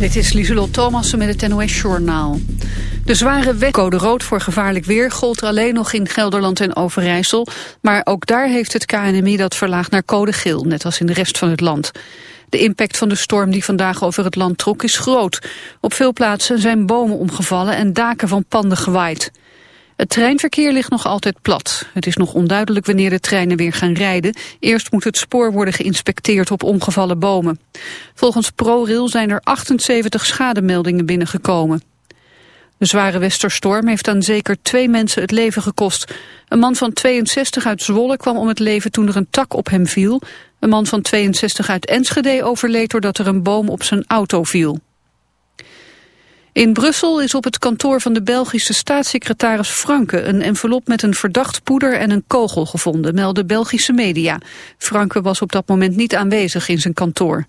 Dit is Lieselot Thomassen met het NOS-journaal. De zware wetcode rood voor gevaarlijk weer gold alleen nog in Gelderland en Overijssel. Maar ook daar heeft het KNMI dat verlaagd naar code geel, net als in de rest van het land. De impact van de storm die vandaag over het land trok is groot. Op veel plaatsen zijn bomen omgevallen en daken van panden gewaaid. Het treinverkeer ligt nog altijd plat. Het is nog onduidelijk wanneer de treinen weer gaan rijden. Eerst moet het spoor worden geïnspecteerd op omgevallen bomen. Volgens ProRail zijn er 78 schademeldingen binnengekomen. De zware westerstorm heeft aan zeker twee mensen het leven gekost. Een man van 62 uit Zwolle kwam om het leven toen er een tak op hem viel. Een man van 62 uit Enschede overleed doordat er een boom op zijn auto viel. In Brussel is op het kantoor van de Belgische staatssecretaris Franke een envelop met een verdacht poeder en een kogel gevonden, melden Belgische media. Franke was op dat moment niet aanwezig in zijn kantoor.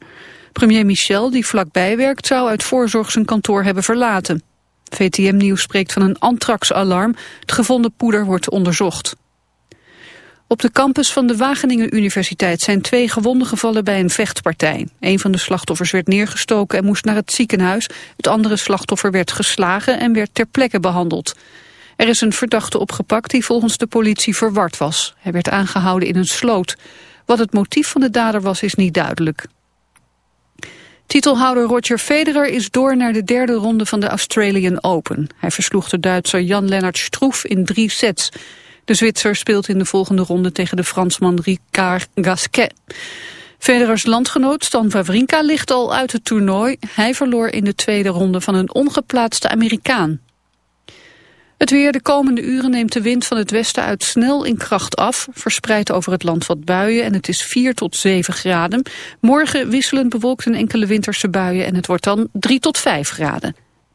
Premier Michel, die vlakbij werkt, zou uit voorzorg zijn kantoor hebben verlaten. VTM Nieuws spreekt van een antraxalarm. Het gevonden poeder wordt onderzocht. Op de campus van de Wageningen Universiteit zijn twee gewonden gevallen bij een vechtpartij. Een van de slachtoffers werd neergestoken en moest naar het ziekenhuis. Het andere slachtoffer werd geslagen en werd ter plekke behandeld. Er is een verdachte opgepakt die volgens de politie verward was. Hij werd aangehouden in een sloot. Wat het motief van de dader was is niet duidelijk. Titelhouder Roger Federer is door naar de derde ronde van de Australian Open. Hij versloeg de Duitser Jan-Lennart Stroef in drie sets. De Zwitser speelt in de volgende ronde tegen de Fransman Ricard Gasquet. Federers landgenoot Stan Wawrinka ligt al uit het toernooi. Hij verloor in de tweede ronde van een ongeplaatste Amerikaan. Het weer de komende uren neemt de wind van het westen uit snel in kracht af. Verspreid over het land wat buien en het is 4 tot 7 graden. Morgen wisselend bewolkt een enkele winterse buien en het wordt dan 3 tot 5 graden.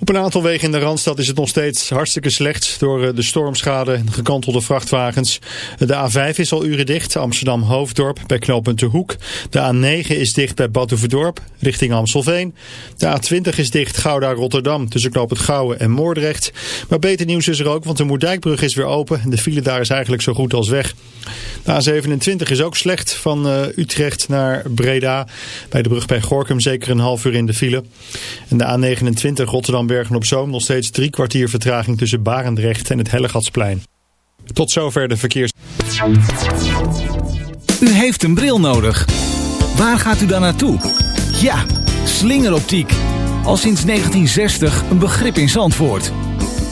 Op een aantal wegen in de Randstad is het nog steeds hartstikke slecht door eh, de stormschade en gekantelde vrachtwagens. De A5 is al uren dicht, Amsterdam-Hoofddorp bij knooppunt De Hoek. De A9 is dicht bij Batuverdorp richting Amstelveen. De A20 is dicht Gouda-Rotterdam tussen knooppunt Gouwen en Moordrecht. Maar beter nieuws is er ook, want de Moerdijkbrug is weer open en de file daar is eigenlijk zo goed als weg. De A27 is ook slecht van uh, Utrecht naar Breda. Bij de brug bij Gorkum zeker een half uur in de file. En de A29 Rotterdam Bergen-op-Zoom nog steeds drie kwartier vertraging tussen Barendrecht en het Hellegatsplein. Tot zover de verkeers... U heeft een bril nodig. Waar gaat u dan naartoe? Ja, slingeroptiek. Al sinds 1960 een begrip in Zandvoort.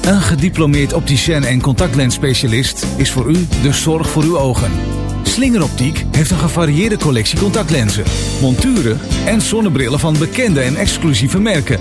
Een gediplomeerd opticien en contactlensspecialist is voor u de zorg voor uw ogen. Slingeroptiek heeft een gevarieerde collectie contactlenzen, monturen en zonnebrillen van bekende en exclusieve merken.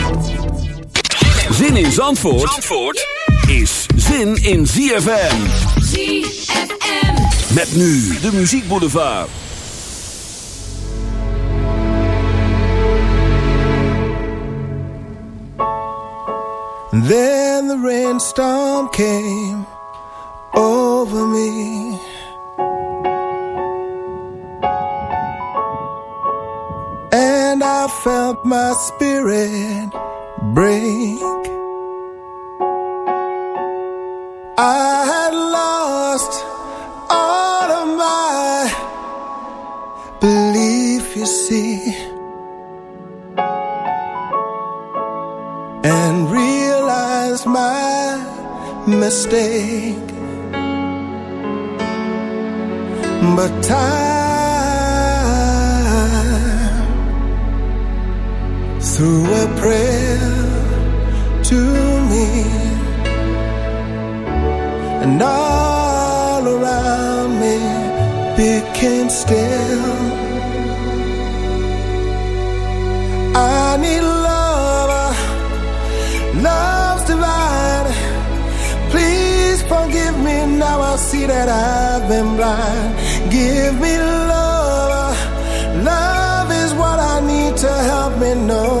Zin in Zandvoort, Zandvoort is zin in ZFM. ZFM. Met nu de muziekboulevard. Then the rainstorm came over me. And I felt my spirit break. I had lost all of my belief, you see, and realized my mistake. But time through a prayer to me. And all around me became still. I need love love's divine. Please forgive me now I see that I've been blind. Give me love love is what I need to help me know.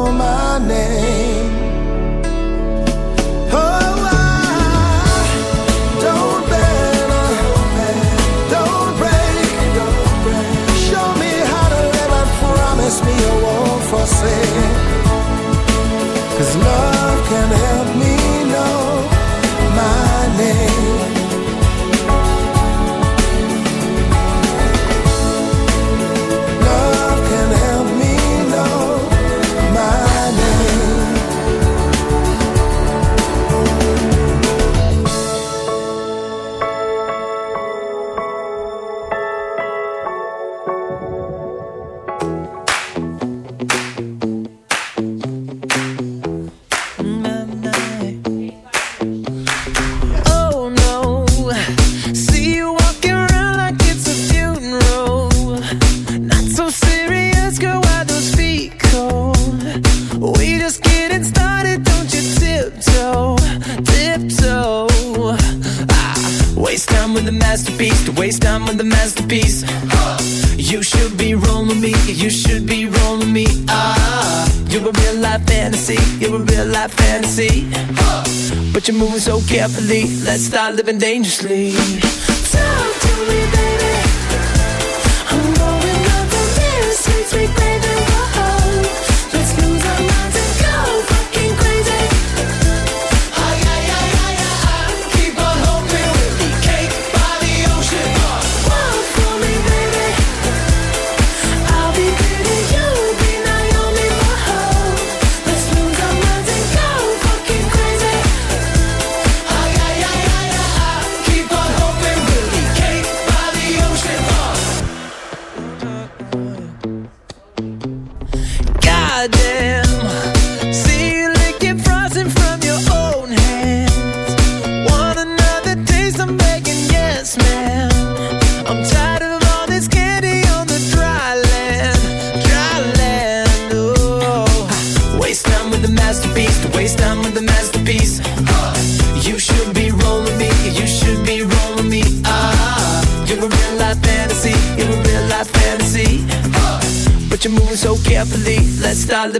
living dangerously.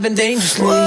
living dangerously.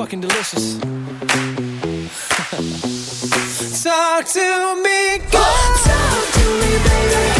fucking delicious. talk to me, girl. Talk to me, baby.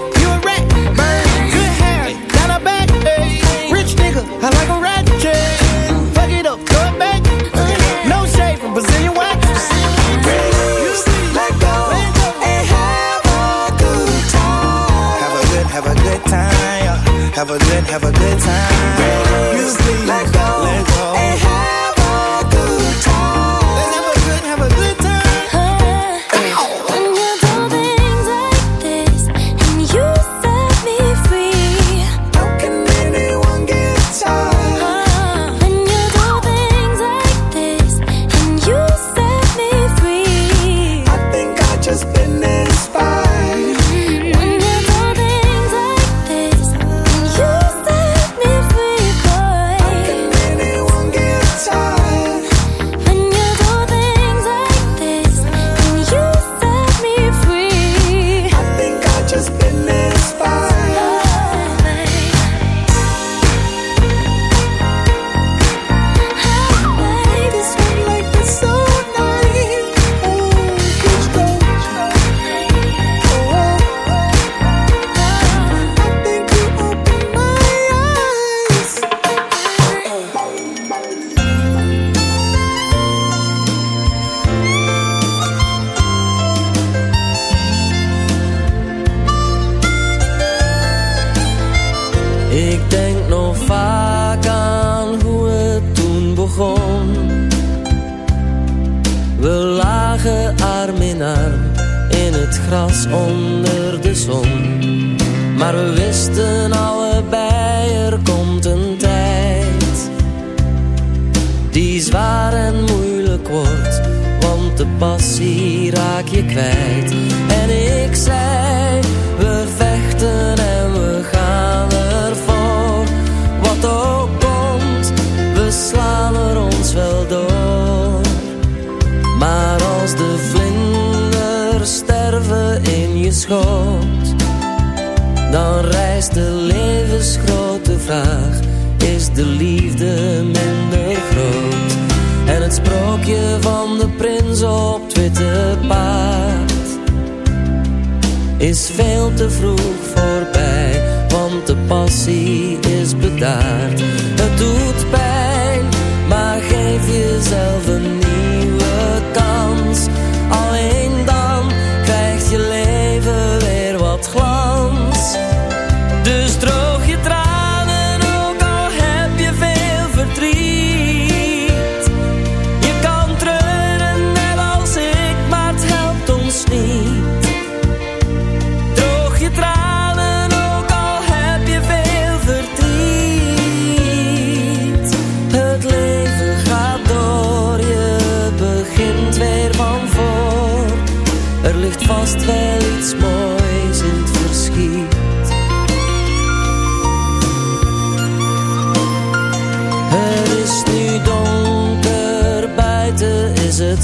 have a good time.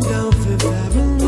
down Fifth Avenue.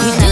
no.